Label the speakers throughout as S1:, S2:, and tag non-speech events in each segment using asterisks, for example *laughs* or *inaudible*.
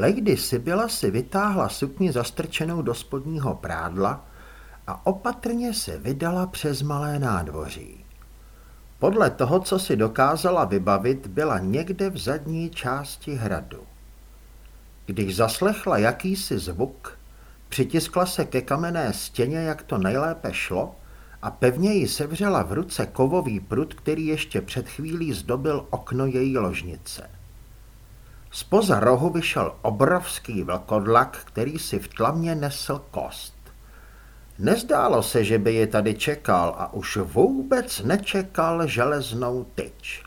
S1: Lady Sibyla si vytáhla sukni zastrčenou do spodního prádla a opatrně se vydala přes malé nádvoří. Podle toho, co si dokázala vybavit, byla někde v zadní části hradu. Když zaslechla jakýsi zvuk, přitiskla se ke kamenné stěně, jak to nejlépe šlo, a pevně ji sevřela v ruce kovový prut, který ještě před chvílí zdobil okno její ložnice. Spoza rohu vyšel obrovský vlkodlak, který si v tlamě nesl kost. Nezdálo se, že by je tady čekal a už vůbec nečekal železnou tyč.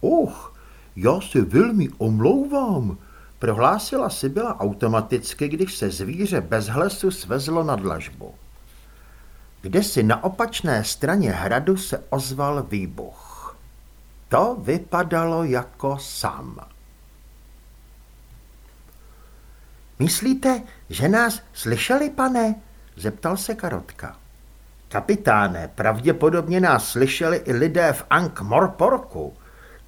S1: Uch, já se velmi omlouvám, prohlásila si byla automaticky, když se zvíře bez hlesu svezlo na dlažbu. Kde si na opačné straně hradu se ozval výbuch. To vypadalo jako sám. Myslíte, že nás slyšeli, pane? Zeptal se Karotka. Kapitáne, pravděpodobně nás slyšeli i lidé v Ankh Morporku.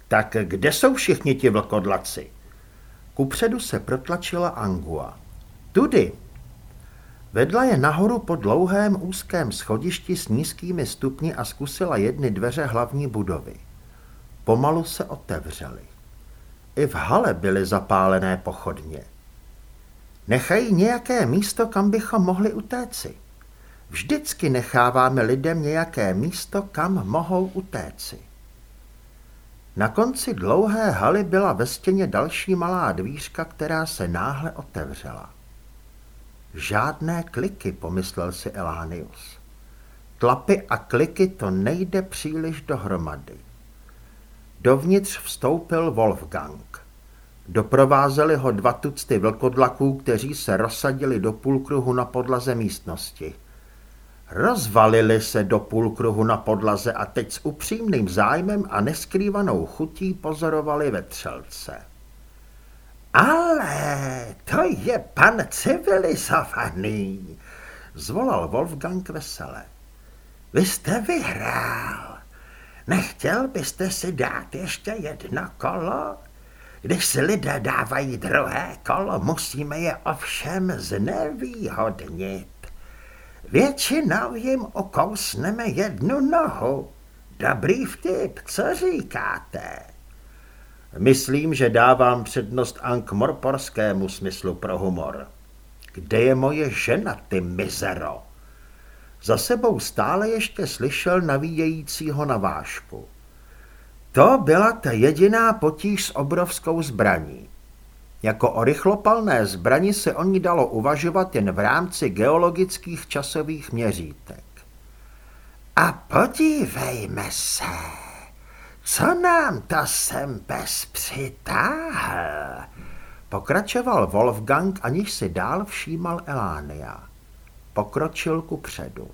S1: Tak kde jsou všichni ti vlkodlaci? Kupředu se protlačila Angua. Tudy. Vedla je nahoru po dlouhém úzkém schodišti s nízkými stupni a zkusila jedny dveře hlavní budovy. Pomalu se otevřely. I v hale byly zapálené pochodně. Nechají nějaké místo, kam bychom mohli utéci. Vždycky necháváme lidem nějaké místo, kam mohou utéci. Na konci dlouhé haly byla ve stěně další malá dvířka, která se náhle otevřela. Žádné kliky, pomyslel si Elánius. Tlapy a kliky to nejde příliš dohromady. Dovnitř vstoupil Wolfgang. Doprovázeli ho dva tucty vlkodlaků, kteří se rozsadili do půlkruhu na podlaze místnosti. Rozvalili se do půlkruhu na podlaze a teď s upřímným zájmem a neskrývanou chutí pozorovali vetřelce. Ale to je pan civilizovaný, zvolal Wolfgang vesele. Vy jste vyhrál. Nechtěl byste si dát ještě jedno kolo? Když si lidé dávají druhé kolo, musíme je ovšem znevýhodnit. Většinou jim okousneme jednu nohu. Dobrý vtip, co říkáte? Myslím, že dávám přednost ankmorporskému smyslu pro humor. Kde je moje žena, ty mizero? Za sebou stále ještě slyšel navíjejícího navážku. To byla ta jediná potíž s obrovskou zbraní. Jako o rychlopalné zbrani se o ní dalo uvažovat jen v rámci geologických časových měřítek. A podívejme se, co nám to sem bez přitáhl, pokračoval Wolfgang, aniž si dál všímal Elánia. Pokročil ku předu.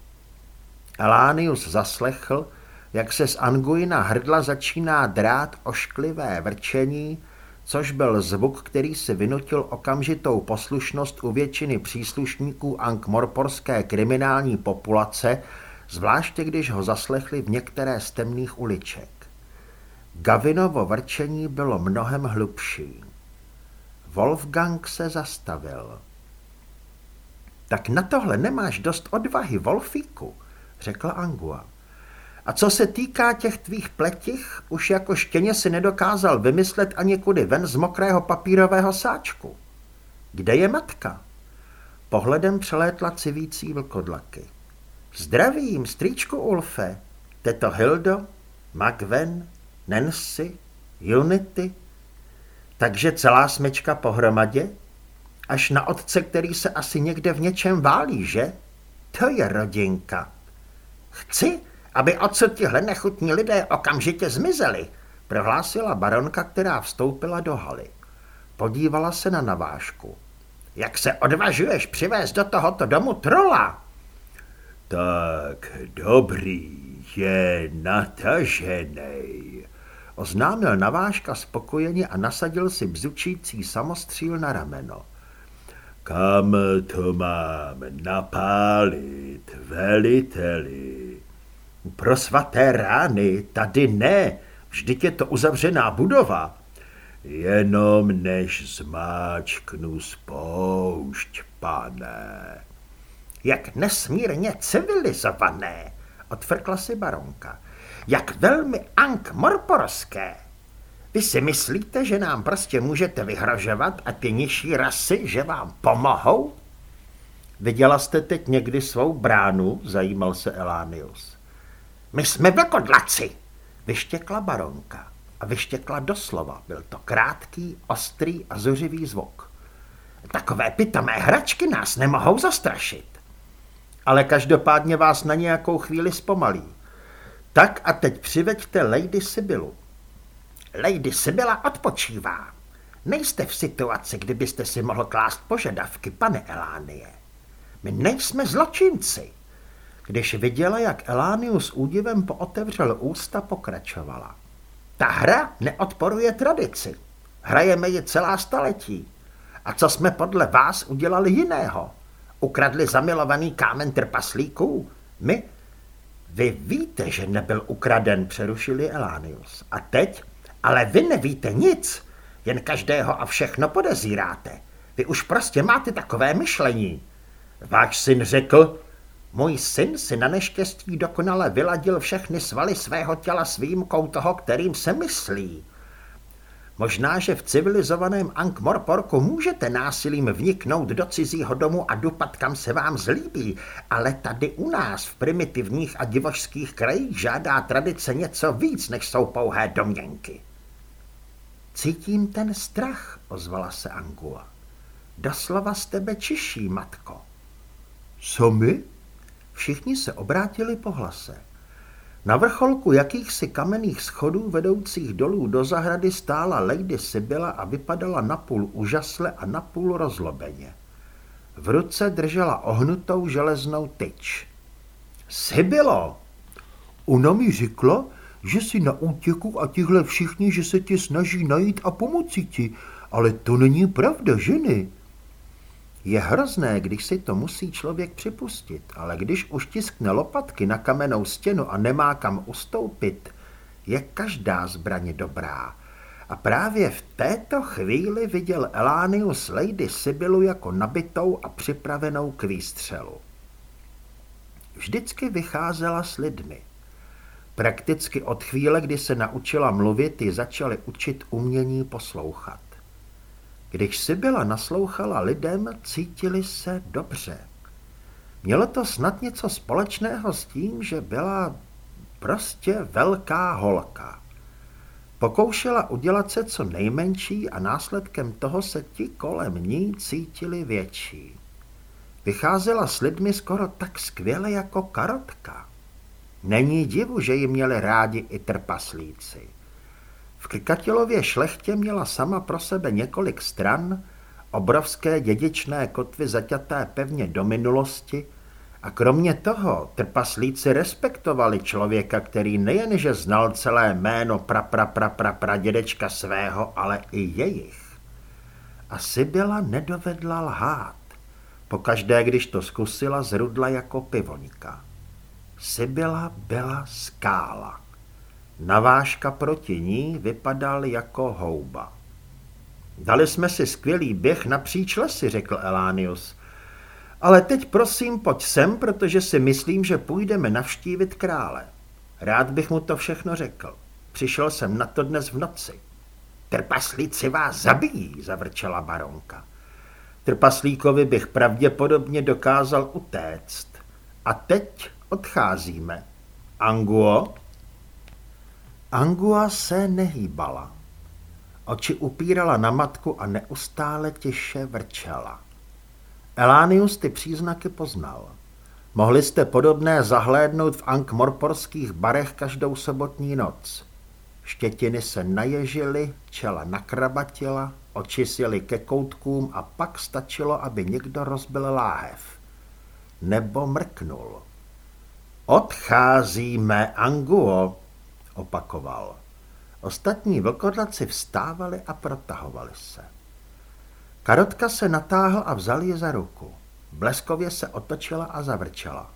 S1: Elánius zaslechl, jak se z Anguina hrdla začíná drát ošklivé vrčení, což byl zvuk, který si vynutil okamžitou poslušnost u většiny příslušníků ankmorporské kriminální populace, zvláště když ho zaslechli v některé z temných uliček. Gavinovo vrčení bylo mnohem hlubší. Wolfgang se zastavil. Tak na tohle nemáš dost odvahy, Wolfíku, řekla Angua. A co se týká těch tvých pletich, už jako štěně si nedokázal vymyslet ani kudy ven z mokrého papírového sáčku. Kde je matka? Pohledem přelétla civící vlkodlaky. Zdravím, strýčku Ulfe, teto Hildo, Magven, Nancy, Unity. Takže celá smečka pohromadě? Až na otce, který se asi někde v něčem válí, že? To je rodinka. Chci, aby odsud tihle nechutní lidé okamžitě zmizeli, prohlásila baronka, která vstoupila do haly. Podívala se na navážku. Jak se odvažuješ přivést do tohoto domu trola?
S2: Tak dobrý, je natažený,
S1: oznámil navážka spokojeně a nasadil si bzučící samostříl na rameno.
S2: Kam to mám napálit, veliteli?
S1: Pro svaté rány, tady ne, vždyť je to uzavřená budova.
S2: Jenom než zmáčknu spoušť, pane.
S1: Jak nesmírně civilizované, odfrkla si baronka. Jak velmi ankmorporské. Vy si myslíte, že nám prostě můžete vyhrožovat a ty nižší rasy, že vám pomohou? Viděla jste teď někdy svou bránu? Zajímal se Elánius. My jsme vlkodlaci, vyštěkla baronka. A vyštěkla doslova. Byl to krátký, ostrý a zuřivý zvuk. Takové pitomé hračky nás nemohou zastrašit. Ale každopádně vás na nějakou chvíli zpomalí. Tak a teď přiveďte Lady Sibylu. Lady Sibyla odpočívá. Nejste v situaci, kdybyste si mohl klást požadavky, pane Elánie. My nejsme zločinci. Když viděla, jak Elánius údivem pootevřel ústa, pokračovala. Ta hra neodporuje tradici. Hrajeme ji celá staletí. A co jsme podle vás udělali jiného? Ukradli zamilovaný kámen trpaslíků? My? Vy víte, že nebyl ukraden, přerušili Elánius. A teď? Ale vy nevíte nic. Jen každého a všechno podezíráte. Vy už prostě máte takové myšlení. Váš syn řekl, můj syn si na neštěstí dokonale vyladil všechny svaly svého těla s výjimkou toho, kterým se myslí. Možná, že v civilizovaném Ankh-Morporku můžete násilím vniknout do cizího domu a dupat, kam se vám zlíbí, ale tady u nás v primitivních a divožských krajích žádá tradice něco víc, než jsou pouhé domněnky. Cítím ten strach, ozvala se Angua. Doslova z tebe čiší, matko.
S2: Co my?
S1: Všichni se obrátili po hlase. Na vrcholku jakýchsi kamenných schodů vedoucích dolů do zahrady stála Lady Sibyla a vypadala napůl úžasle a napůl rozlobeně. V ruce držela ohnutou železnou tyč. Sibilo!
S2: Ona mi řekla, že si na útěku a tihle všichni, že se tě snaží najít a pomoci ti, ale to není pravda, ženy.
S1: Je hrozné, když si to musí člověk připustit, ale když už tiskne lopatky na kamennou stěnu a nemá kam ustoupit, je každá zbraně dobrá. A právě v této chvíli viděl Elánius Lady Sibylu jako nabitou a připravenou k výstřelu. Vždycky vycházela s lidmi. Prakticky od chvíle, kdy se naučila mluvit, ji začali učit umění poslouchat. Když si byla naslouchala lidem, cítili se dobře. Mělo to snad něco společného s tím, že byla prostě velká holka. Pokoušela udělat se co nejmenší a následkem toho se ti kolem ní cítili větší. Vycházela s lidmi skoro tak skvěle jako karotka. Není divu, že ji měli rádi i trpaslíci. V šlechtě měla sama pro sebe několik stran, obrovské dědičné kotvy zaťaté pevně do minulosti a kromě toho trpaslíci respektovali člověka, který nejenže znal celé jméno pra pra pra pra pra dědečka svého, ale i jejich. Asi byla nedovedla lhát. Pokaždé, když to zkusila, zrudla jako pivoňka. Sibyla byla skála. Navážka proti ní vypadal jako houba. Dali jsme si skvělý běh napříč lesy, řekl Elánius. Ale teď prosím pojď sem, protože si myslím, že půjdeme navštívit krále. Rád bych mu to všechno řekl. Přišel jsem na to dnes v noci. Trpaslíci vás zabijí, zavrčela baronka. Trpaslíkovi bych pravděpodobně dokázal utéct. A teď odcházíme. Anguo? Angua se nehýbala. Oči upírala na matku a neustále tiše vrčela. Elánius ty příznaky poznal. Mohli jste podobné zahlédnout v ankmorporských barech každou sobotní noc. Štětiny se naježily, čela nakrabatila, oči sjeli ke koutkům a pak stačilo, aby někdo rozbil láhev. Nebo mrknul. Odcházíme, Anguo, opakoval. Ostatní vlkodlaci vstávali a protahovali se. Karotka se natáhl a vzal je za ruku. Bleskově se otočila a zavrčela.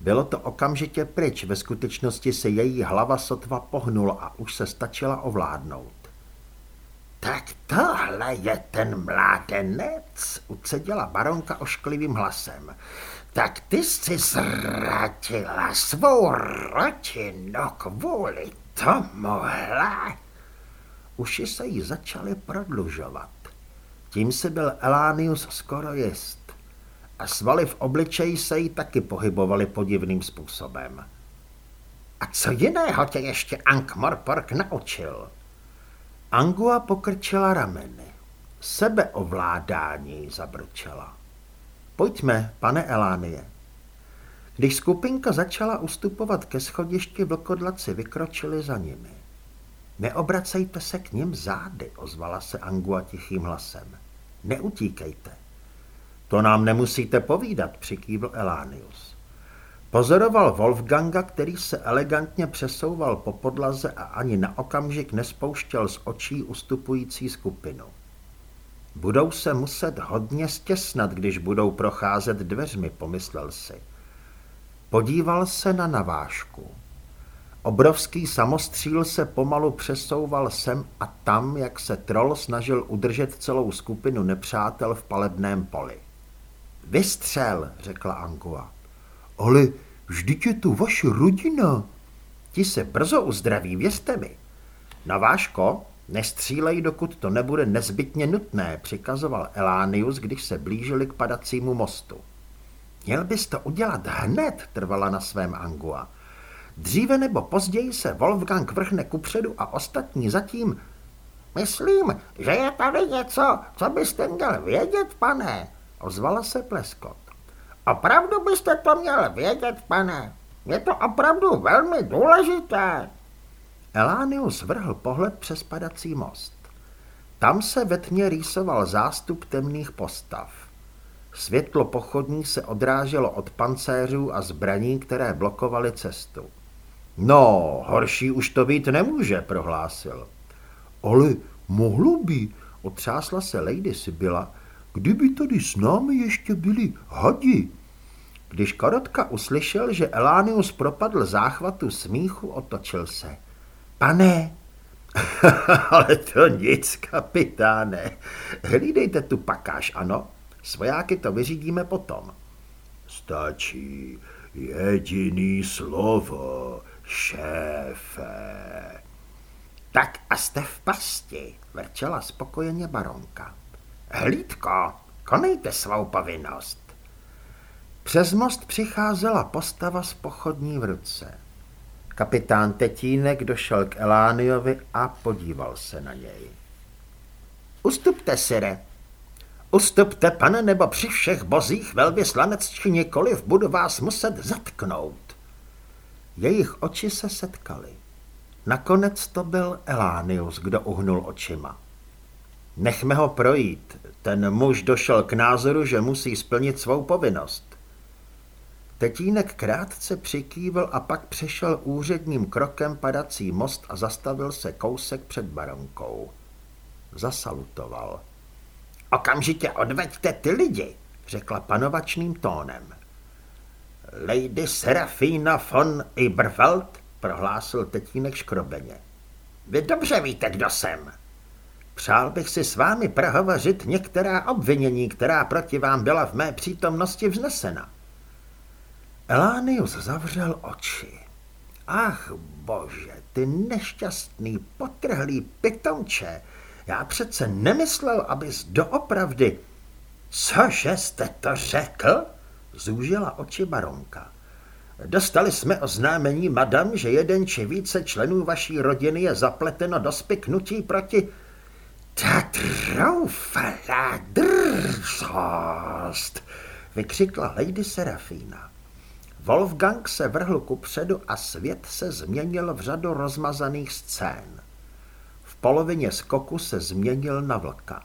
S1: Bylo to okamžitě pryč, ve skutečnosti se její hlava sotva pohnula a už se stačila ovládnout. Tak tohle je ten mládenec, ucedila baronka ošklivým hlasem. Tak ty jsi zratila svou rodinu kvůli tomuhle. Uši se jí začaly prodlužovat. Tím si byl Elánius skoro jist. A svaly v obličeji se jí taky pohybovaly podivným způsobem. A co jiného tě ještě Ankh-Morpork naučil? Angua pokrčila rameny. Sebeovládání zabrčela. Pojďme, pane Elánie. Když skupinka začala ustupovat ke schodišti, vlkodlaci vykročili za nimi. Neobracejte se k ním zády, ozvala se Angua tichým hlasem. Neutíkejte. To nám nemusíte povídat, přikývl Elánius. Pozoroval Wolfganga, který se elegantně přesouval po podlaze a ani na okamžik nespouštěl z očí ustupující skupinu. Budou se muset hodně stěsnat, když budou procházet dveřmi, pomyslel si. Podíval se na navážku. Obrovský samostříl se pomalu přesouval sem a tam, jak se troll snažil udržet celou skupinu nepřátel v palebném poli. Vystřel, řekla Angua.
S2: Ale vždyť je tu vaše rodina.
S1: Ti se brzo uzdraví, věřte mi. Navážko, nestřílej, dokud to nebude nezbytně nutné, přikazoval Elánius, když se blížili k padacímu mostu. Měl bys to udělat hned, trvala na svém Angua. Dříve nebo později se Wolfgang vrhne kupředu a ostatní zatím. Myslím, že je tady něco, co byste měl vědět, pane, ozvala se Pleskot. Opravdu byste to měl vědět, pane. Je to opravdu velmi důležité. Elánius vrhl pohled přes padací most. Tam se ve tmě rýsoval zástup temných postav. Světlo pochodní se odráželo od pancéřů a zbraní, které blokovaly cestu. No, horší už to být nemůže, prohlásil.
S2: Ale mohlo by, otřásla se Lady Sibyla, kdyby tady s námi ještě byli hadi.
S1: Když Korotka uslyšel, že Elánius propadl záchvatu smíchu, otočil se. Pane, *laughs* ale to nic, kapitáne. Hlídejte tu pakáž, ano? Svojáky to vyřídíme potom.
S2: Stačí jediný slovo, šéfe.
S1: Tak a jste v pasti, vrčela spokojeně baronka. Hlídko, konejte svou povinnost. Přes most přicházela postava s pochodní v ruce. Kapitán Tetínek došel k Elániovi a podíval se na něj. Ustupte, sire. Ustupte, pane, nebo při všech bozích velvyslanec či nikoliv budu vás muset zatknout. Jejich oči se setkaly. Nakonec to byl Elánius, kdo uhnul očima. Nechme ho projít. Ten muž došel k názoru, že musí splnit svou povinnost. Tetínek krátce přikývil a pak přešel úředním krokem padací most a zastavil se kousek před baronkou. Zasalutoval. Okamžitě odveďte ty lidi, řekla panovačným tónem. Lady Serafína von Iberfeld, prohlásil tetínek škrobeně. Vy dobře víte, kdo jsem. Přál bych si s vámi prohovořit některá obvinění, která proti vám byla v mé přítomnosti vznesena. Elánius zavřel oči. Ach bože, ty nešťastný, potrhlý pitomče, já přece nemyslel, abys doopravdy... Cože jste to řekl? Zúžila oči baronka. Dostali jsme oznámení, madam, že jeden či více členů vaší rodiny je zapleteno do spiknutí proti... Ta troufalá drzost, vykřikla Lady Serafína. Wolfgang se vrhl kupředu a svět se změnil v řadu rozmazaných scén. V polovině skoku se změnil na vlka.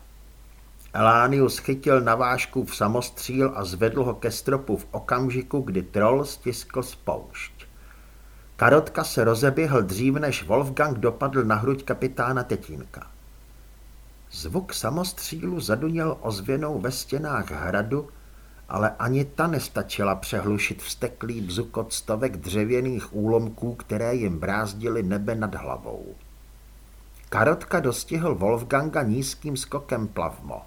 S1: Elánius chytil na vážku v samostříl a zvedl ho ke stropu v okamžiku, kdy troll stiskl spoušť. Karotka se rozeběhl dřív, než Wolfgang dopadl na hruď kapitána Tetínka. Zvuk samostřílu zaduněl ozvěnou ve stěnách hradu, ale ani ta nestačila přehlušit vsteklý bzukot stovek dřevěných úlomků, které jim brázdily nebe nad hlavou. Karotka dostihl Wolfganga nízkým skokem plavmo.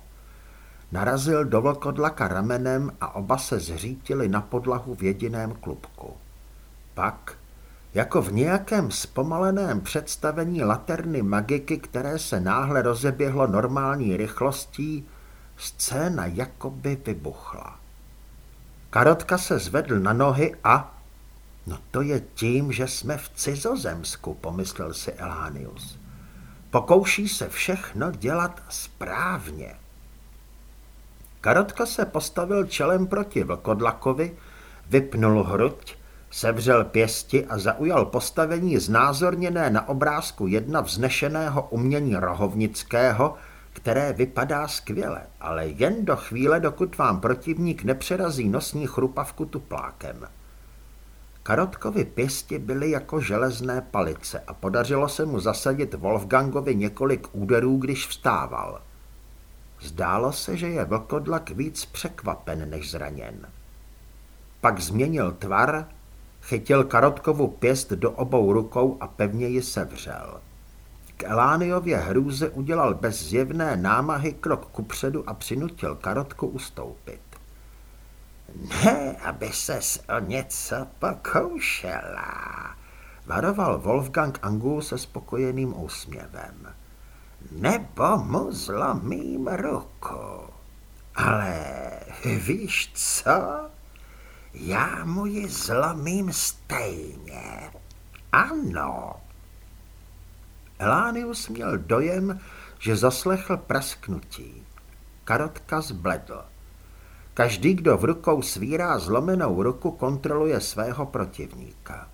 S1: Narazil do vlkodlaka ramenem a oba se zřítili na podlahu v jediném klubku. Pak, jako v nějakém zpomaleném představení laterny magiky, které se náhle rozeběhlo normální rychlostí, scéna jakoby vybuchla. Karotka se zvedl na nohy a... No to je tím, že jsme v cizozemsku, pomyslel si Elánius. Pokouší se všechno dělat správně. Karotka se postavil čelem proti vlkodlakovi, vypnul hruď, sevřel pěsti a zaujal postavení znázorněné na obrázku jedna vznešeného umění rohovnického, které vypadá skvěle, ale jen do chvíle, dokud vám protivník nepřerazí nosní chrupavku tuplákem. Karotkovi pěsti byly jako železné palice a podařilo se mu zasadit Wolfgangovi několik úderů, když vstával. Zdálo se, že je vlkodlak víc překvapen než zraněn. Pak změnil tvar, chytil Karotkovu pěst do obou rukou a pevně ji sevřel. K Elániově hrůze udělal bez zjevné námahy krok kupředu a přinutil Karotku ustoupit. Ne, aby ses o něco pokoušela, varoval Wolfgang Angul se spokojeným úsměvem. Nebo mu zlomím ruku. Ale víš co? Já mu ji zlomím stejně. Ano. Elánius měl dojem, že zaslechl prasknutí. Karotka zbledl. Každý, kdo v rukou svírá zlomenou ruku, kontroluje svého protivníka.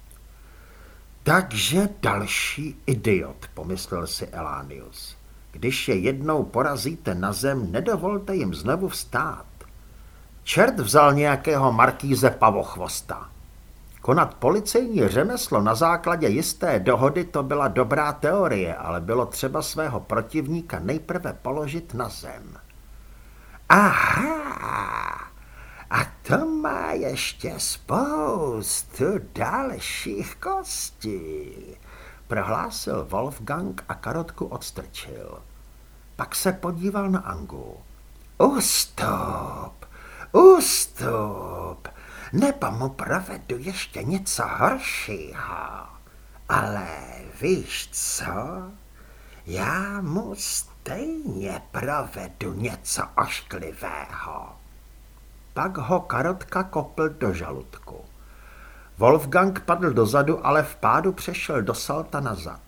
S1: Takže další idiot, pomyslel si Elánius. Když je jednou porazíte na zem, nedovolte jim znovu vstát. Čert vzal nějakého markíze pavochvosta. Konat policejní řemeslo na základě jisté dohody to byla dobrá teorie, ale bylo třeba svého protivníka nejprve položit na zem. Aha, a to má ještě spoustu dalších kostí, prohlásil Wolfgang a karotku odstrčil. Pak se podíval na Angu. Ustup, ustup, nebo mu provedu ještě něco horšího. Ale víš co? Já mu stejně provedu něco ošklivého. Pak ho karotka kopl do žaludku. Wolfgang padl dozadu, ale v pádu přešel do salta nazad.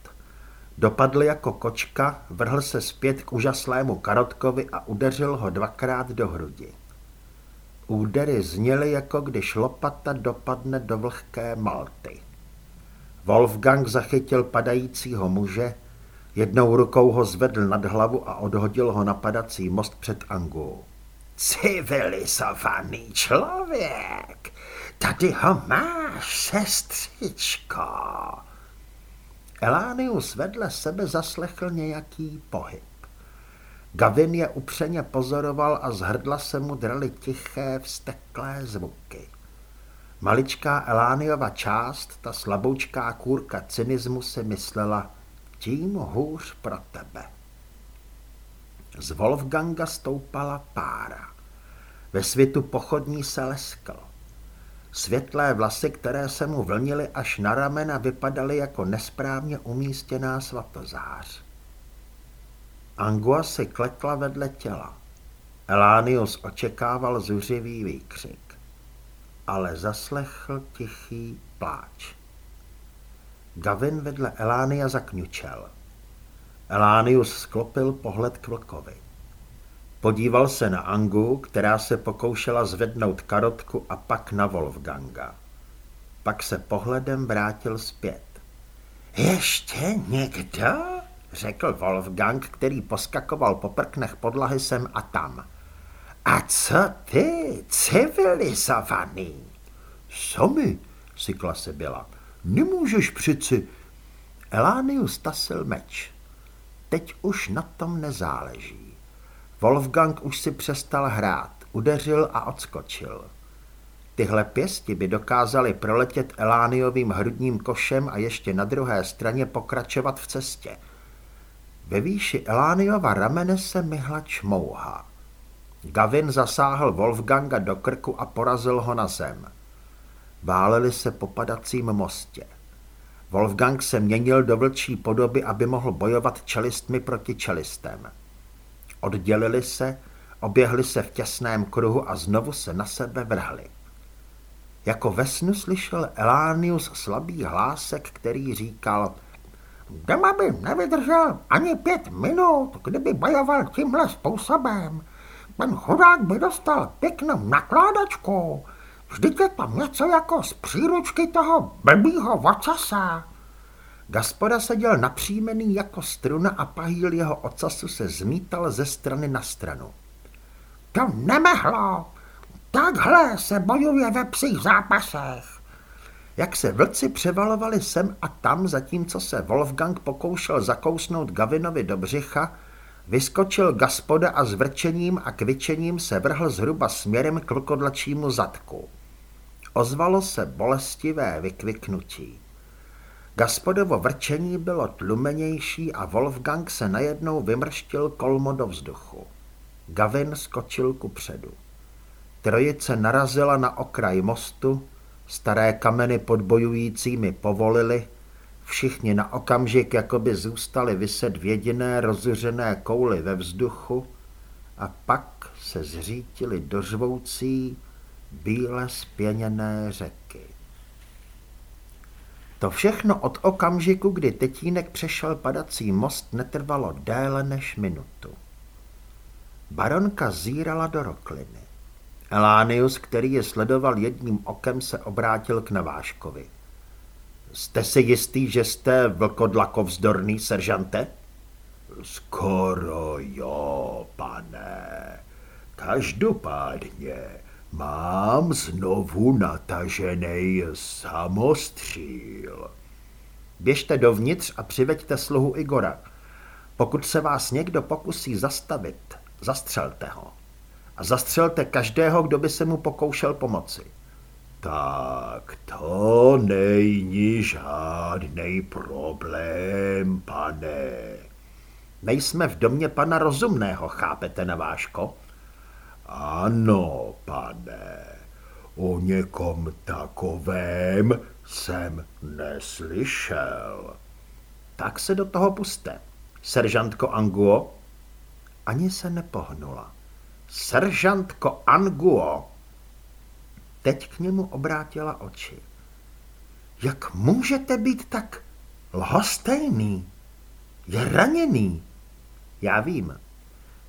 S1: Dopadl jako kočka, vrhl se zpět k úžaslému karotkovi a udeřil ho dvakrát do hrudi. Údery zněly, jako když lopata dopadne do vlhké malty. Wolfgang zachytil padajícího muže, jednou rukou ho zvedl nad hlavu a odhodil ho na padací most před Angou. Civilizovaný člověk, tady ho máš, sestřičko. Elánius vedle sebe zaslechl nějaký pohyb. Gavin je upřeně pozoroval a z hrdla se mu drali tiché, vsteklé zvuky. Maličká Elániova část, ta slaboučká kůrka cynismu si myslela, tím hůř pro tebe. Z Wolfganga stoupala pára. Ve světu pochodní se leskl. Světlé vlasy, které se mu vlnily až na ramena, vypadaly jako nesprávně umístěná svatozář. Angua si klekla vedle těla. Elánius očekával zuřivý výkřik, ale zaslechl tichý pláč. Gavin vedle Elánia zakňučel. Elánius sklopil pohled k vlkovi. Podíval se na Angu, která se pokoušela zvednout karotku a pak na Wolfganga. Pak se pohledem vrátil zpět. Ještě někdo? Řekl Wolfgang, který poskakoval po prknech podlahy sem a tam. A co ty, civilizovaný?
S2: Sami, sykla se byla. Nemůžeš přeci.
S1: Elánius tasil meč. Teď už na tom nezáleží. Wolfgang už si přestal hrát, udeřil a odskočil. Tyhle pěsti by dokázaly proletět Elániovým hrudním košem a ještě na druhé straně pokračovat v cestě. Ve výši Elániova ramene se myhla čmouha. Gavin zasáhl Wolfganga do krku a porazil ho na zem. Váleli se po padacím mostě. Wolfgang se měnil do vlčí podoby, aby mohl bojovat čelistmi proti čelistem. Oddělili se, oběhli se v těsném kruhu a znovu se na sebe vrhli. Jako ve snu slyšel Elánius slabý hlásek, který říkal Doma by nevydržel ani pět minut, kdyby bojoval tímhle způsobem. Ten chudák by dostal pěknou nakládačku. Vždyť je tam něco jako z příručky toho blbýho vocasa. Gaspoda seděl napřímený jako struna a pahýl jeho ocasu se zmítal ze strany na stranu. To nemehlo! Takhle se bojuje ve psích zápasech. Jak se vlci převalovali sem a tam, zatímco se Wolfgang pokoušel zakousnout Gavinovi do břicha, vyskočil Gaspoda a s vrčením a kvičením se vrhl zhruba směrem k vlkodlačímu zadku. Ozvalo se bolestivé vykviknutí. Gaspodovo vrčení bylo tlumenější a Wolfgang se najednou vymrštil kolmo do vzduchu. Gavin skočil ku předu. Trojice narazila na okraj mostu, staré kameny pod bojujícími povolili, všichni na okamžik jakoby zůstali vyset v jediné rozuřené kouli ve vzduchu a pak se zřítili do řvoucí, bíle spěněné řeky. To všechno od okamžiku, kdy Tetínek přešel padací most, netrvalo déle než minutu. Baronka zírala do rokliny. Elánius, který je sledoval jedním okem, se obrátil k Naváškovi. Jste si jistý, že jste vlkodlakovzdorný, seržante?
S2: Skoro jo, pane. Každopádně mám znovu natažený samostříl.
S1: Běžte dovnitř a přiveďte sluhu Igora. Pokud se vás někdo pokusí zastavit, zastřelte ho a zastřelte každého, kdo by se mu pokoušel pomoci.
S2: Tak to není žádný problém, pane.
S1: Nejsme v domě pana rozumného, chápete, Naváško?
S2: Ano, pane. O někom takovém jsem neslyšel.
S1: Tak se do toho puste. Seržantko Anguo? Ani se nepohnula. Seržantko Anguo. Teď k němu obrátila oči. Jak můžete být tak lhostejný? Je raněný. Já vím.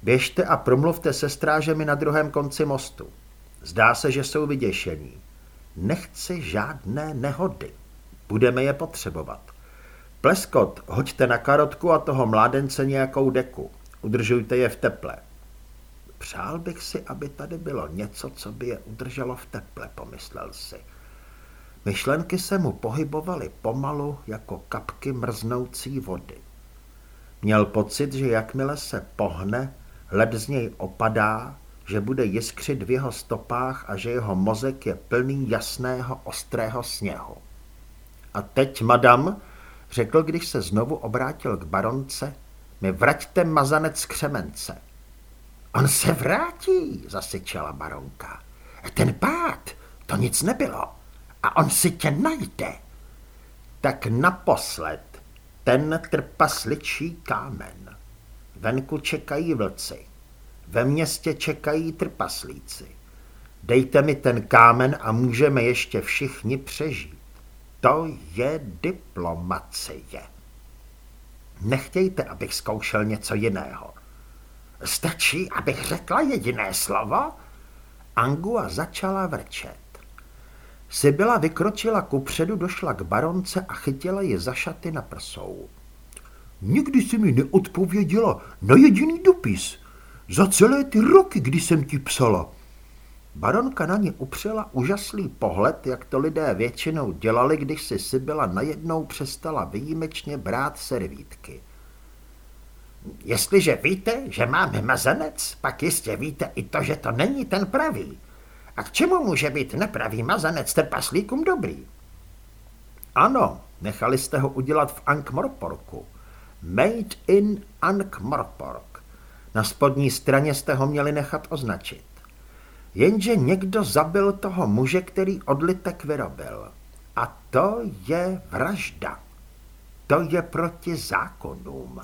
S1: Běžte a promluvte se strážemi na druhém konci mostu. Zdá se, že jsou vyděšení. Nechci žádné nehody. Budeme je potřebovat. Pleskot, hoďte na karotku a toho mládence nějakou deku. Udržujte je v teple. Přál bych si, aby tady bylo něco, co by je udrželo v teple, pomyslel si. Myšlenky se mu pohybovaly pomalu jako kapky mrznoucí vody. Měl pocit, že jakmile se pohne, led z něj opadá, že bude jiskřit v jeho stopách a že jeho mozek je plný jasného, ostrého sněhu. A teď, madam, řekl, když se znovu obrátil k baronce, mi vraťte mazanec křemence. On se vrátí, zasyčela baronka. Ten pád, to nic nebylo. A on si tě najde. Tak naposled, ten trpasličí kámen. Venku čekají vlci. Ve městě čekají trpaslíci. Dejte mi ten kámen a můžeme ještě všichni přežít. To je diplomacie. Nechtějte, abych zkoušel něco jiného. Stačí, abych řekla jediné slovo? Angua začala vrčet. Sybila vykročila kupředu, došla k baronce a chytila ji za šaty na prsou.
S2: Nikdy si mi neodpověděla na jediný dopis. Za celé ty roky, kdy jsem ti psala.
S1: Baronka na ně upřela úžaslý pohled, jak to lidé většinou dělali, když si Sybila najednou přestala výjimečně brát servítky. Jestliže víte, že máme mazanec, pak jistě víte i to, že to není ten pravý. A k čemu může být nepravý mazanec trpaslíkům dobrý? Ano, nechali jste ho udělat v Ankh-Morporku. Made in Ankh-Morpork. Na spodní straně jste ho měli nechat označit. Jenže někdo zabil toho muže, který odlitek vyrobil. A to je vražda. To je proti zákonům.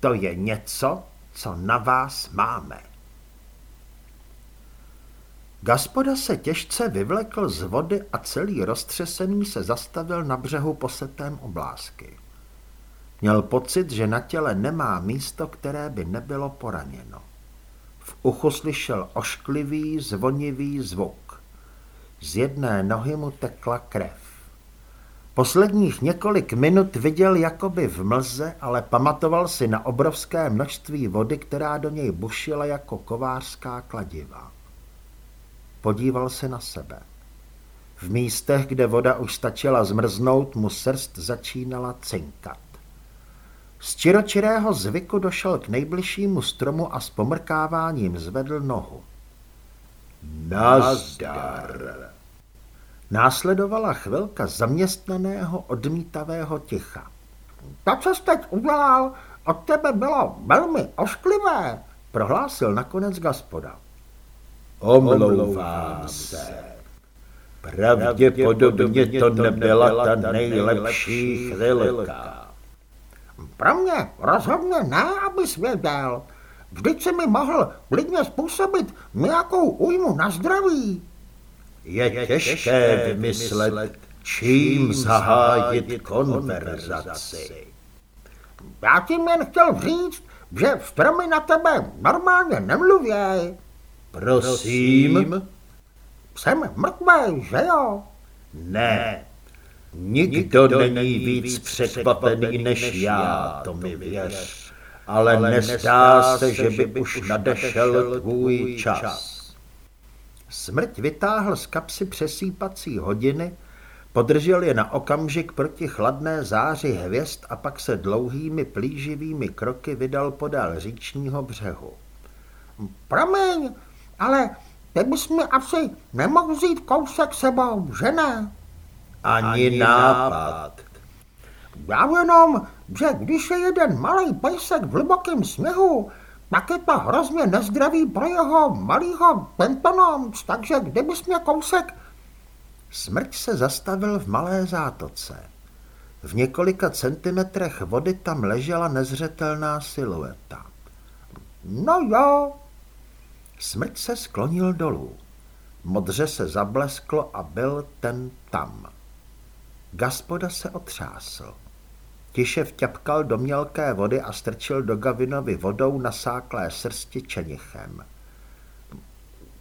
S1: To je něco, co na vás máme. Gaspoda se těžce vyvlekl z vody a celý roztřesený se zastavil na břehu posetém oblásky. Měl pocit, že na těle nemá místo, které by nebylo poraněno. V uchu slyšel ošklivý, zvonivý zvuk. Z jedné nohy mu tekla krev. Posledních několik minut viděl jakoby v mlze, ale pamatoval si na obrovské množství vody, která do něj bušila jako kovářská kladiva. Podíval se na sebe. V místech, kde voda už stačila zmrznout, mu srst začínala cinkat. Z čiročirého zvyku došel k nejbližšímu stromu a s pomrkáváním zvedl nohu.
S2: Nazdar.
S1: Následovala chvilka zaměstnaného odmítavého ticha.
S3: To, co jsi teď udělal, od tebe bylo velmi ošklivé,
S1: prohlásil nakonec gaspoda.
S2: Omlouvám se. Pravděpodobně to nebyla ta nejlepší chvilka.
S3: Pro mě rozhodně ne, abys věděl. Vždyť si mi mohl klidně způsobit nějakou újmu na zdraví.
S2: Je těžké vymyslet, čím zahájit konverzaci.
S3: Já tím jen chtěl říct, že stromy na tebe normálně nemluvěj.
S2: Prosím?
S3: Jsem mrtvý, že jo?
S2: Ne, nikdo není víc překvapený než já, to mi věř. Ale nezdá se, že by už nadešel tvůj čas.
S1: Smrť vytáhl z kapsy přesýpací hodiny, podržel je na okamžik proti chladné záři hvězd a pak se dlouhými plíživými kroky vydal podél říčního břehu.
S3: Promiň, ale ty bys mi asi nemohl vzít kousek sebou, že ne?
S2: Ani, Ani nápad.
S3: Já jenom, že když je jeden malý pejsek v hlubokém sněhu, tak je to hrozně nezdravý pro jeho malýho pentonomc, takže kdybys mě kousek...
S1: Smrť se zastavil v malé zátoce. V několika centimetrech vody tam ležela nezřetelná silueta.
S3: No jo.
S1: Smrť se sklonil dolů. Modře se zablesklo a byl ten tam. Gaspoda se otřásl. Tiše vťapkal do mělké vody a strčil do Gavinovi vodou nasáklé srsti čenichem.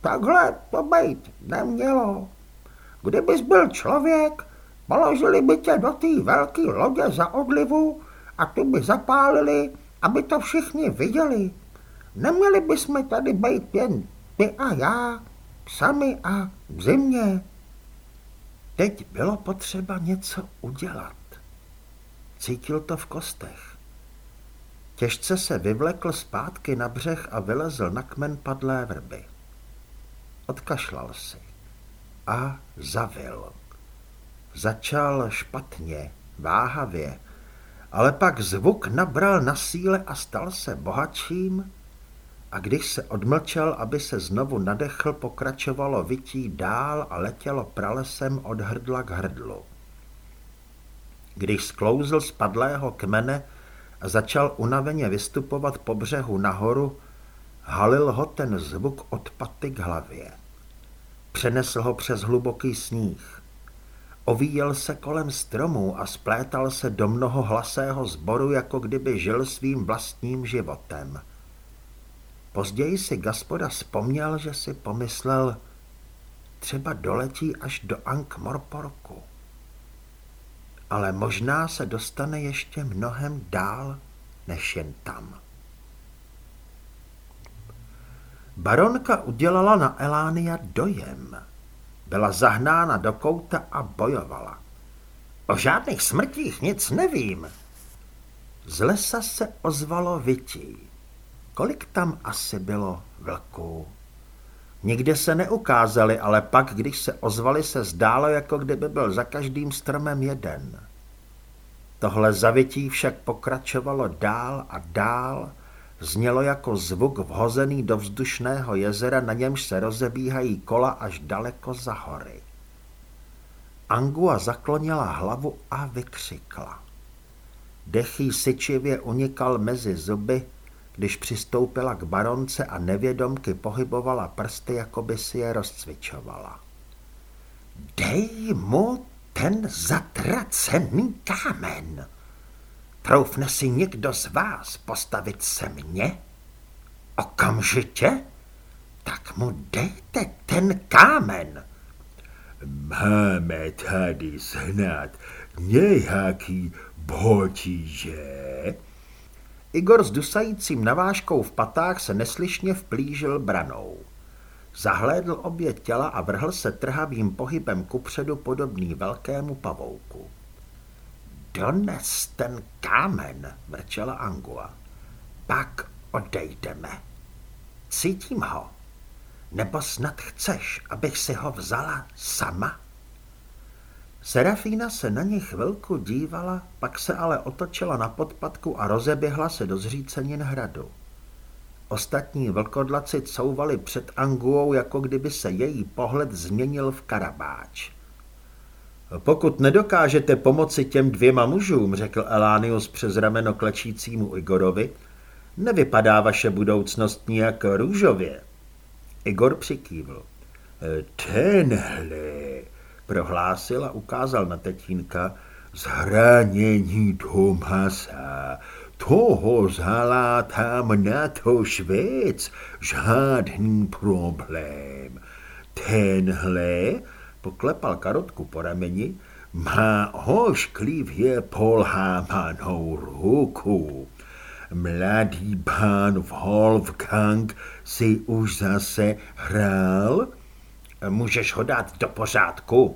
S3: Takhle to být nemělo. Kdybys byl člověk, položili by tě do té velké lodě za odlivu a tu by zapálili, aby to všichni viděli. Neměli bychom tady být jen ty a já, sami a v zimě.
S1: Teď bylo potřeba něco udělat. Cítil to v kostech. Těžce se vyvlekl zpátky na břeh a vylezl na kmen padlé vrby. Odkašlal si a zavil. Začal špatně, váhavě, ale pak zvuk nabral na síle a stal se bohatším a když se odmlčel, aby se znovu nadechl, pokračovalo vytí dál a letělo pralesem od hrdla k hrdlu. Když sklouzl z padlého kmene a začal unaveně vystupovat po břehu nahoru, halil ho ten zvuk od paty k hlavě. Přenesl ho přes hluboký sníh. Ovíjel se kolem stromů a splétal se do mnohohlasého sboru, jako kdyby žil svým vlastním životem. Později si Gaspoda vzpomněl, že si pomyslel, třeba doletí až do Ankh-Morporku ale možná se dostane ještě mnohem dál než jen tam. Baronka udělala na Elánia dojem. Byla zahnána do kouta a bojovala. O žádných smrtích nic nevím. Z lesa se ozvalo vytí. Kolik tam asi bylo vlků? Nikde se neukázali, ale pak, když se ozvali, se zdálo, jako kdyby byl za každým stromem jeden. Tohle zavětí však pokračovalo dál a dál, znělo jako zvuk vhozený do vzdušného jezera, na němž se rozebíhají kola až daleko za hory. Angua zaklonila hlavu a vykřikla. Dech syčivě unikal mezi zuby, když přistoupila k baronce a nevědomky pohybovala prsty, jako by si je rozcvičovala. Dej mu ten zatracený kámen. Troufne si někdo z vás postavit se mně? Okamžitě? Tak mu dejte ten kámen.
S2: Máme tady snad nějaký potíže?
S1: Igor s dusajícím navážkou v patách se neslyšně vplížil branou. Zahlédl obě těla a vrhl se trhavým pohybem kupředu podobný velkému pavouku. Dones ten kámen, vrčela Angua. Pak odejdeme. Cítím ho. Nebo snad chceš, abych si ho vzala sama? Serafína se na ně chvilku dívala, pak se ale otočila na podpadku a rozeběhla se do zřícenin hradu. Ostatní vlkodlaci couvali před Anguou, jako kdyby se její pohled změnil v karabáč. Pokud nedokážete pomoci těm dvěma mužům, řekl Elánius přes rameno klečícímu Igorovi, nevypadá vaše budoucnost nijak růžově. Igor přikývl.
S2: Tenhle, prohlásil a ukázal na tetínka, zhranění Tomasa, toho zhalá tam na to švěc, žádný problém. Tenhle, poklepal karotku po rameni, má ošklivě polhámanou ruku. Mladý pán Wolfgang si už zase hrál?
S1: Můžeš ho dát do pořádku?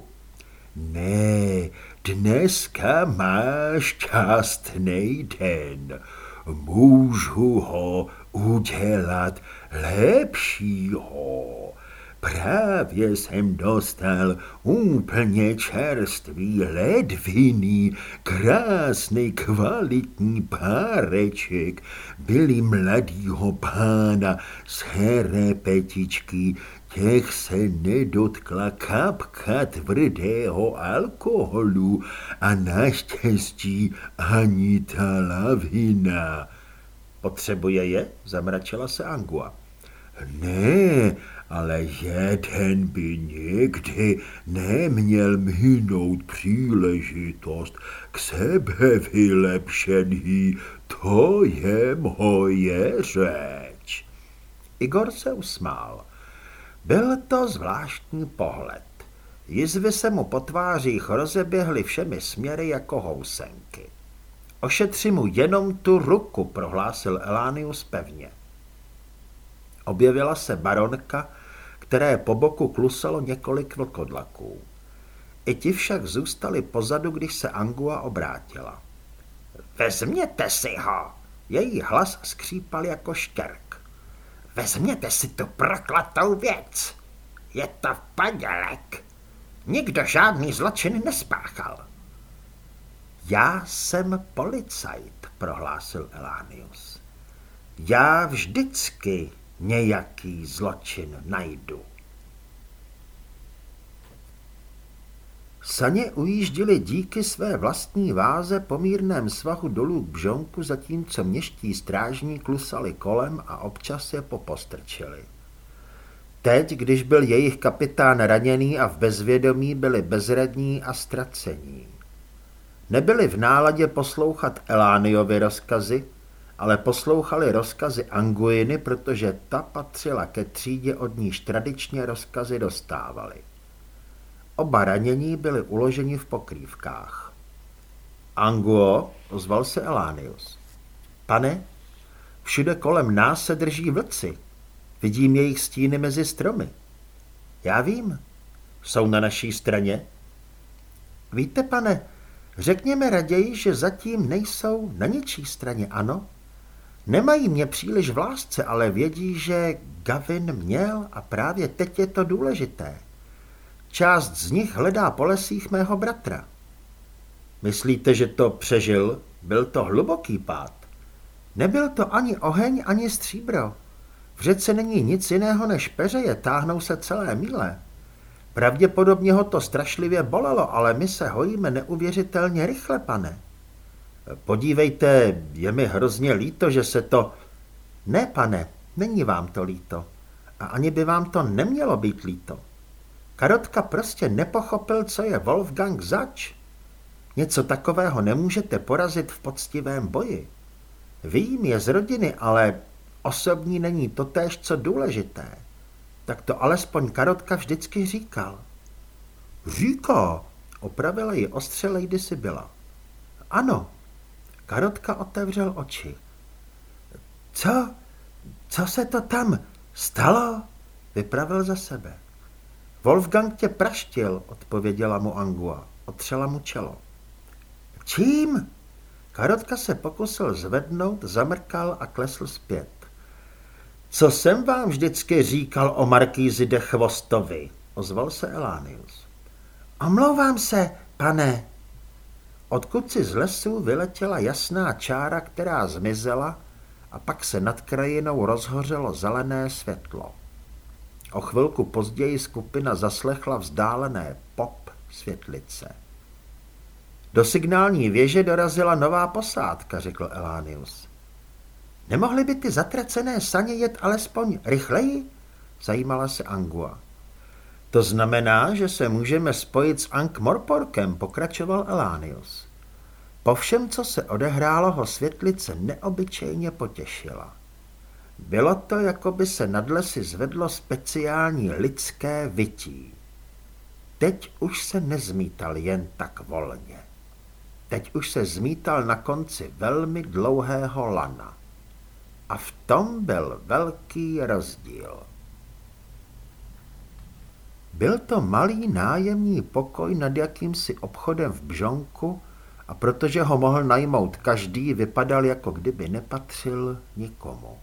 S2: Ne, dneska máš šťastný den. Můžu ho udělat lepšího. Právě jsem dostal úplně čerstvý ledviný, krásný, kvalitní páreček. Byli mladýho pána z herepetičky, těch se nedotkla kapka tvrdého alkoholu a naštěstí ani ta lavina.
S1: Potřebuje je? Zamračila se Angua.
S2: Ne, ale jeden by nikdy neměl minout příležitost k sebevylepšení, to je moje řeč.
S1: Igor se usmál. Byl to zvláštní pohled. Jizvy se mu po tvářích rozeběhly všemi směry jako housenky. Ošetři mu jenom tu ruku, prohlásil Elánius pevně. Objevila se baronka, které po boku klusalo několik vlkodlaků. I ti však zůstali pozadu, když se Angua obrátila. Vezměte si ho! Její hlas skřípal jako štěrk. Vezměte si tu proklatou věc! Je to padělek! Nikdo žádný zločin nespáchal. Já jsem policajt, prohlásil Elánius. Já vždycky nějaký zločin najdu. Saně ujíždili díky své vlastní váze po mírném svahu dolů k bžonku, zatímco měští strážní klusali kolem a občas je popostrčili. Teď, když byl jejich kapitán raněný a v bezvědomí, byli bezradní a ztracení. Nebyli v náladě poslouchat Elániovi rozkazy, ale poslouchali rozkazy Anguiny, protože ta patřila ke třídě, od níž tradičně rozkazy dostávali. Oba ranění byli uloženi v pokrývkách. Anguo, ozval se Elánius. Pane, všude kolem nás se drží vlci. Vidím jejich stíny mezi stromy. Já vím. Jsou na naší straně? Víte, pane, řekněme raději, že zatím nejsou na ničí straně, ano? Nemají mě příliš v lásce, ale vědí, že Gavin měl a právě teď je to důležité. Část z nich hledá po lesích mého bratra.
S4: Myslíte, že to přežil? Byl to hluboký pád.
S1: Nebyl to ani oheň, ani stříbro. V řece není nic jiného než peřeje, táhnou se celé míle. Pravděpodobně ho to strašlivě bolelo, ale my se hojíme neuvěřitelně rychle, pane.
S4: Podívejte, je mi hrozně líto, že se to...
S1: Ne, pane, není vám to líto. A ani by vám to nemělo být líto. Karotka prostě nepochopil, co je Wolfgang zač. Něco takového nemůžete porazit v poctivém boji. Vím, je z rodiny, ale osobní není totéž, co důležité. Tak to alespoň Karotka vždycky říkal.
S4: Říká, opravila ji ostře Lady Sibyla.
S1: Ano, Karotka otevřel oči. Co? Co se to tam stalo? Vypravil za sebe. Wolfgang tě praštil, odpověděla mu Angua. Otřela mu čelo. Čím? Karotka se pokusil zvednout, zamrkal a klesl zpět.
S4: Co jsem vám vždycky říkal o markýzi de Chvostovi? Ozval se Elánius.
S1: Omlouvám se, pane. Odkud si z lesu vyletěla jasná čára, která zmizela a pak se nad krajinou rozhořelo zelené světlo. O chvilku později skupina zaslechla vzdálené pop světlice. Do signální věže dorazila nová posádka, řekl Elánius. Nemohly by ty zatracené saně jet alespoň rychleji? Zajímala se Angua.
S4: To znamená, že se můžeme spojit s Ankh Morporkem, pokračoval Elánius.
S1: Po všem, co se odehrálo, ho světlice neobyčejně potěšila. Bylo to, jako by se nad lesy zvedlo speciální lidské vytí. Teď už se nezmítal jen tak volně. Teď už se zmítal na konci velmi dlouhého lana. A v tom byl velký rozdíl. Byl to malý nájemní pokoj nad jakýmsi obchodem v Bžonku a protože ho mohl najmout každý, vypadal jako kdyby nepatřil nikomu.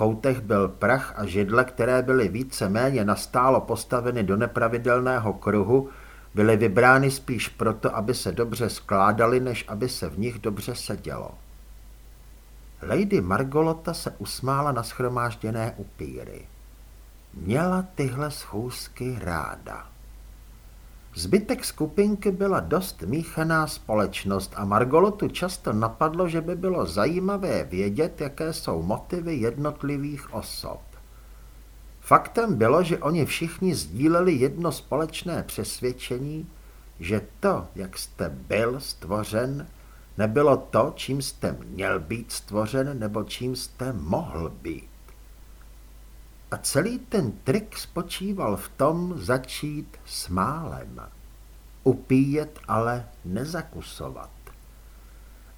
S1: Koutech byl prach a židle, které byly více méně nastálo postaveny do nepravidelného kruhu, byly vybrány spíš proto, aby se dobře skládaly, než aby se v nich dobře sedělo. Lady Margolota se usmála na schromážděné upíry. Měla tyhle schůzky ráda. Zbytek skupinky byla dost míchaná společnost a Margolotu často napadlo, že by bylo zajímavé vědět, jaké jsou motivy jednotlivých osob. Faktem bylo, že oni všichni sdíleli jedno společné přesvědčení, že to, jak jste byl stvořen, nebylo to, čím jste měl být stvořen nebo čím jste mohl být. A celý ten trik spočíval v tom začít smálem. Upíjet, ale nezakusovat.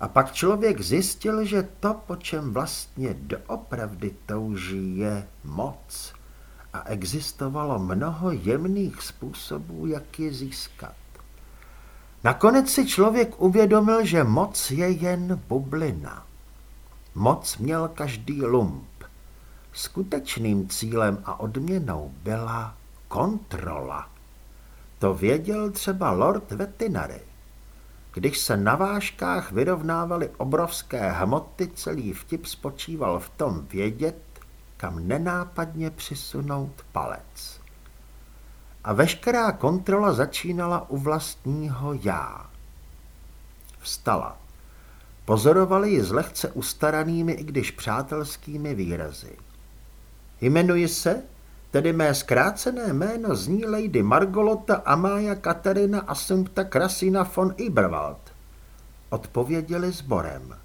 S1: A pak člověk zjistil, že to, po čem vlastně doopravdy touží, je moc. A existovalo mnoho jemných způsobů, jak ji získat. Nakonec si člověk uvědomil, že moc je jen bublina. Moc měl každý lump. Skutečným cílem a odměnou byla kontrola. To věděl třeba Lord Vetinary. Když se na vážkách vyrovnávaly obrovské hmoty, celý vtip spočíval v tom vědět, kam nenápadně přisunout palec. A veškerá kontrola začínala u vlastního já. Vstala. Pozorovali ji s lehce ustaranými, i když přátelskými výrazy. Jmenuji se, tedy mé zkrácené jméno zní Lady Margolota Amája Katerina Assumpta Krasina von Iberwald. Odpověděli sborem.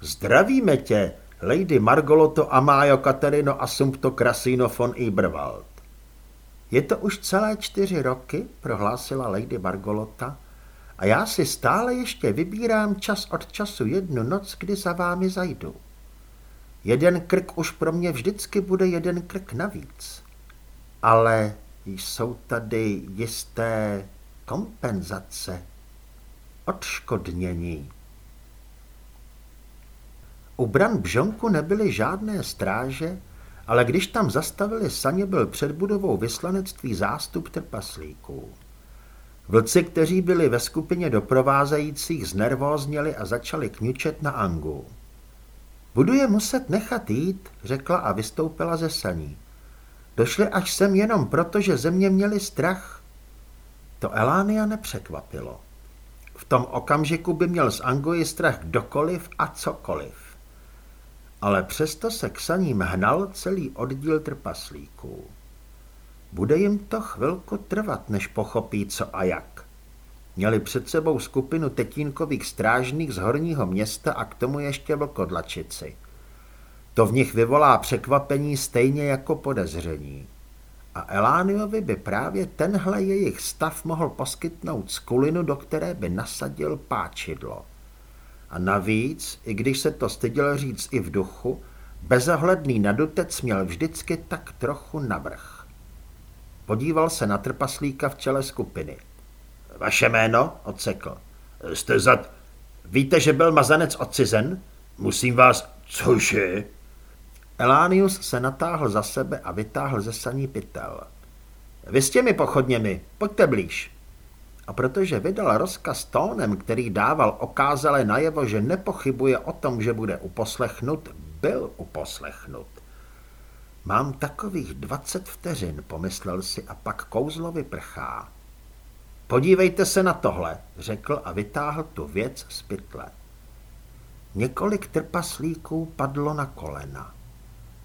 S1: Zdravíme tě, Lady Margoloto Amájo Katerino Assumpto Krasino von Iberwald. Je to už celé čtyři roky, prohlásila Lady Margolota, a já si stále ještě vybírám čas od času jednu noc, kdy za vámi zajdu. Jeden krk už pro mě vždycky bude jeden krk navíc. Ale jsou tady jisté kompenzace, odškodnění. U bran Bžonku nebyly žádné stráže, ale když tam zastavili saně, byl před budovou vyslanectví zástup trpaslíků. Vlci, kteří byli ve skupině doprovázejících, znervózněli a začali kňučet na Angu. Budu je muset nechat jít, řekla a vystoupila ze saní. Došli až sem jenom proto, že země měli strach. To Elánia nepřekvapilo. V tom okamžiku by měl z Angoji strach kdokoliv a cokoliv. Ale přesto se k saním hnal celý oddíl trpaslíků. Bude jim to chvilku trvat, než pochopí, co a jak. Měli před sebou skupinu tetínkových strážných z horního města a k tomu ještě vlkodlačici. To v nich vyvolá překvapení stejně jako podezření. A Elániovi by právě tenhle jejich stav mohl poskytnout skulinu, do které by nasadil páčidlo. A navíc, i když se to styděl říct i v duchu, bezohledný nadutec měl vždycky tak trochu navrh. Podíval se na trpaslíka v čele skupiny. Vaše jméno? Odsekl. Jste zad... Víte, že byl mazanec odcizen? Musím vás... Cože? Elánius se natáhl za sebe a vytáhl ze saní pytel. Vy s těmi pochodněmi, pojďte blíž. A protože vydal rozkaz tónem, který dával okázale najevo, že nepochybuje o tom, že bude uposlechnut, byl uposlechnut. Mám takových dvacet vteřin, pomyslel si a pak kouzlo vyprchá. Podívejte se na tohle, řekl a vytáhl tu věc z pytle. Několik trpaslíků padlo na kolena.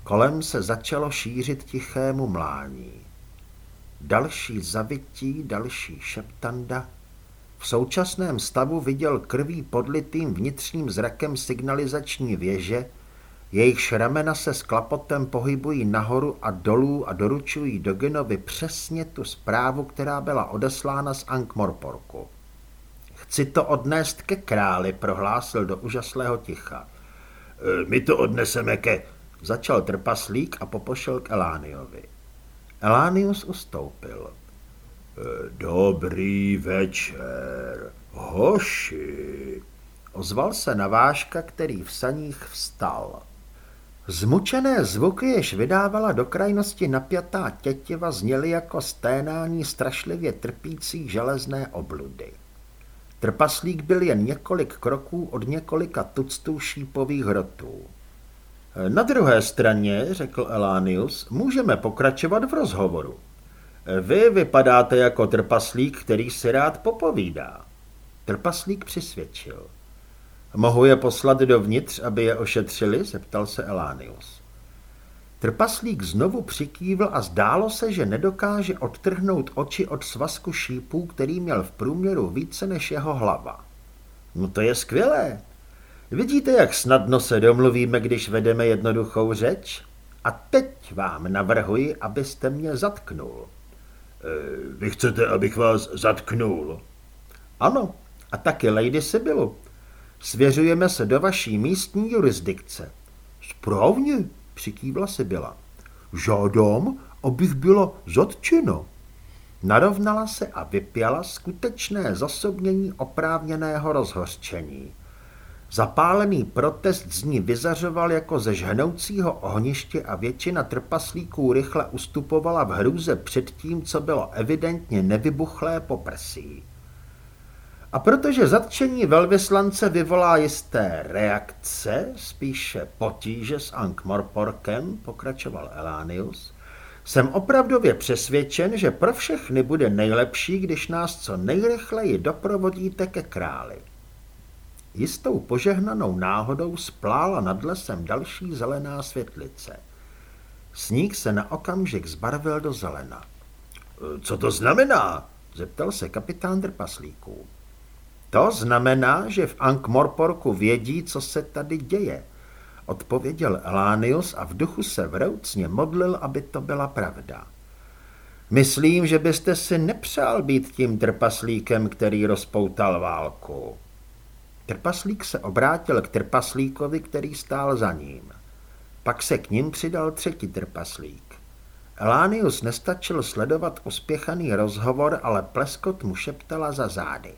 S1: Kolem se začalo šířit tichému mlání. Další zavití, další šeptanda. V současném stavu viděl krví podlitým vnitřním zrakem signalizační věže, jejich ramena se s klapotem pohybují nahoru a dolů a doručují Doginovi přesně tu zprávu, která byla odeslána z Ankmorporku. Chci to odnést ke králi, prohlásil do úžaslého ticha. E, my to odneseme ke... Začal trpaslík a popošel k Elániovi. Elánius ustoupil. E, dobrý večer, hoši, ozval se navážka, který v saních vstal. Zmučené zvuky, jež vydávala do krajnosti napjatá tětiva, zněly jako sténání strašlivě trpící železné obludy. Trpaslík byl jen několik kroků od několika tuctů šípových hrotů. Na druhé straně, řekl Elánius, můžeme pokračovat v rozhovoru. Vy vypadáte jako trpaslík, který si rád popovídá. Trpaslík přisvědčil. Mohu je poslat dovnitř, aby je ošetřili? zeptal se Elánius. Trpaslík znovu přikývl a zdálo se, že nedokáže odtrhnout oči od svazku šípů, který měl v průměru více než jeho hlava. No to je skvělé. Vidíte, jak snadno se domluvíme, když vedeme jednoduchou řeč? A teď vám navrhuji, abyste mě zatknul. E, vy chcete, abych vás zatknul? Ano, a taky Lady Sibylu. Svěřujeme se do vaší místní jurisdikce. Správně, přikývla Sibyla. Žádám, abych byla zatčena. Narovnala se a vypěla skutečné zasobnění oprávněného rozhořčení. Zapálený protest z ní vyzařoval jako ze žhnoucího ohniště a většina trpaslíků rychle ustupovala v hrůze před tím, co bylo evidentně nevybuchlé poprsí. A protože zatčení velvyslance vyvolá jisté reakce, spíše potíže s Ankh-Morporkem, pokračoval Elánius, jsem opravdově přesvědčen, že pro všechny bude nejlepší, když nás co nejrychleji doprovodíte ke králi. Jistou požehnanou náhodou splála nad lesem další zelená světlice. Sníh se na okamžik zbarvil do zelena. Co to znamená? zeptal se kapitán drpaslíků. To znamená, že v Ankh-Morporku vědí, co se tady děje, odpověděl Elánius a v duchu se vroucně modlil, aby to byla pravda. Myslím, že byste si nepřál být tím trpaslíkem, který rozpoutal válku. Trpaslík se obrátil k trpaslíkovi, který stál za ním. Pak se k ním přidal třetí trpaslík. Elánius nestačil sledovat uspěchaný rozhovor, ale pleskot mu šeptala za zády.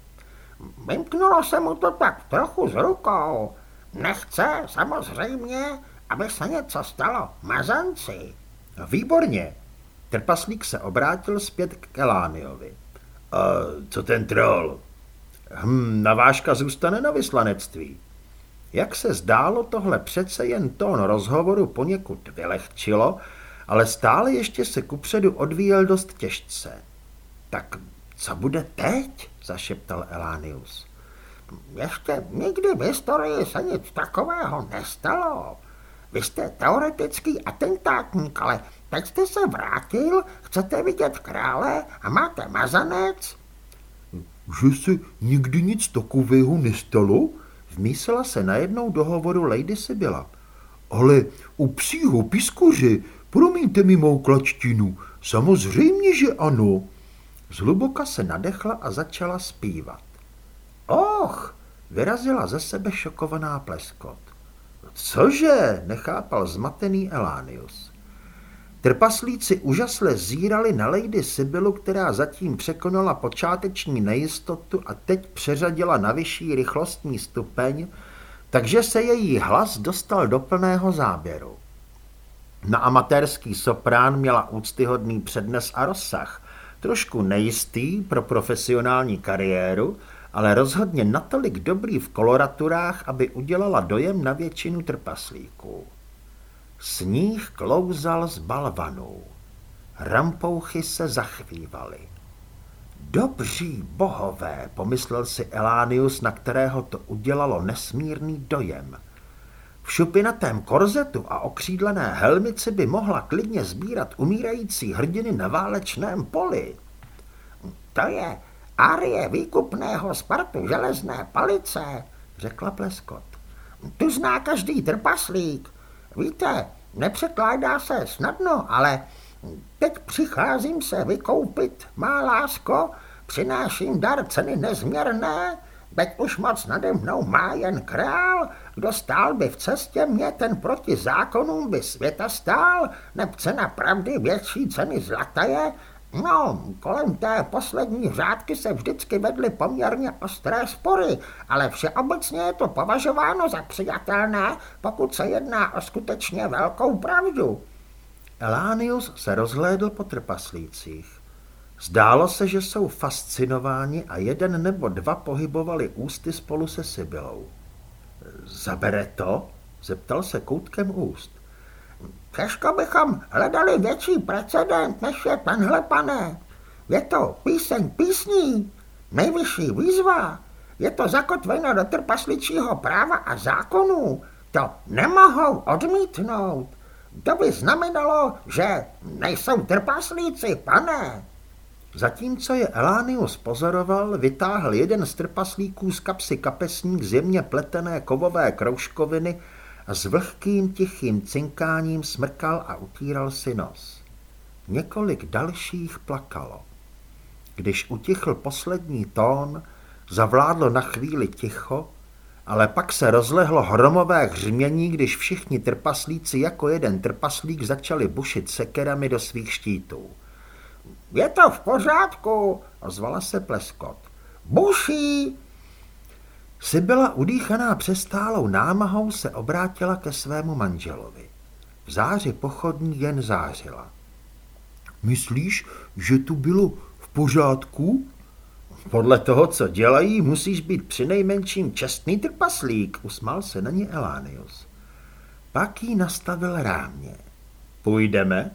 S1: Vymknulo se mu to tak trochu z rukou. Nechce samozřejmě, aby se něco stalo mazanci. Výborně. Trpaslík se obrátil zpět k Elániovi. A co ten troll? Hm, navážka zůstane na vyslanectví. Jak se zdálo, tohle přece jen tón rozhovoru poněkud vylehčilo, ale stále ještě se kupředu odvíjel dost těžce. Tak co bude teď? Zašeptal Elánius.
S5: Ještě nikdy v historii se nic takového nestalo. Vy jste teoretický atentátník, ale teď jste se vrátil, chcete vidět krále a máte mazanec?
S1: Že se nikdy nic takového nestalo? Vmísela se najednou do hovoru Lady Sibyla. Ale u psího pískoře, promiňte mi mou klačtinu, samozřejmě, že ano. Zhluboka se nadechla a začala zpívat. Och, vyrazila ze sebe šokovaná pleskot. Cože, nechápal zmatený Elánius. Trpaslíci úžasle zírali na Lady Sibylu, která zatím překonala počáteční nejistotu a teď přeřadila na vyšší rychlostní stupeň, takže se její hlas dostal do plného záběru. Na amatérský soprán měla úctyhodný přednes a rozsah, trošku nejistý pro profesionální kariéru, ale rozhodně natolik dobrý v koloraturách, aby udělala dojem na většinu trpaslíků. Sníh klouzal z balvanů. Rampouchy se zachvívaly. Dobří bohové, pomyslel si Elánius, na kterého to udělalo nesmírný dojem. V šupinatém korzetu a okřídlené helmici by mohla klidně sbírat umírající hrdiny na válečném poli.
S5: To je arie výkupného Spartu železné palice, řekla Pleskot. Tu zná každý trpaslík. Víte, nepřekládá se snadno, ale teď přicházím se vykoupit, má lásko, přináším dar ceny nezměrné, teď už moc nade mnou má jen král, kdo stál by v cestě mě, ten proti zákonům by světa stál, neb cena pravdy větší ceny zlata je, No, kolem té poslední řádky se vždycky vedly poměrně ostré spory, ale všeobecně je to považováno za přijatelné, pokud se jedná o skutečně velkou pravdu.
S1: Elánius se rozhlédl po trpaslících. Zdálo se, že jsou fascinováni a jeden nebo dva pohybovali ústy spolu se Sibylou. Zabere to? Zeptal se koutkem úst.
S5: Těžko bychom hledali větší precedent, než je tenhle, pane. Je to píseň písní, nejvyšší výzva. Je to zakotveno do trpasličího práva a zákonů. To nemohou odmítnout. To by znamenalo, že nejsou trpaslíci, pane.
S1: Zatímco je Elánius pozoroval, vytáhl jeden z trpaslíků z kapsy kapesník z jemně pletené kovové kroužkoviny a s vlhkým tichým cinkáním smrkal a utíral si nos. Několik dalších plakalo. Když utichl poslední tón, zavládlo na chvíli ticho, ale pak se rozlehlo hromové hřmění, když všichni trpaslíci jako jeden trpaslík začali bušit sekerami do svých štítů.
S5: Je to v pořádku, ozvala se pleskot. Buší!
S1: Sibyla udýchaná přestálou námahou se obrátila ke svému manželovi. V záři pochodní jen zářila. Myslíš, že tu bylo v pořádku? Podle toho, co dělají, musíš být přinejmenším čestný trpaslík, usmál se na ně Elánius. Pak jí nastavil rámě. Půjdeme?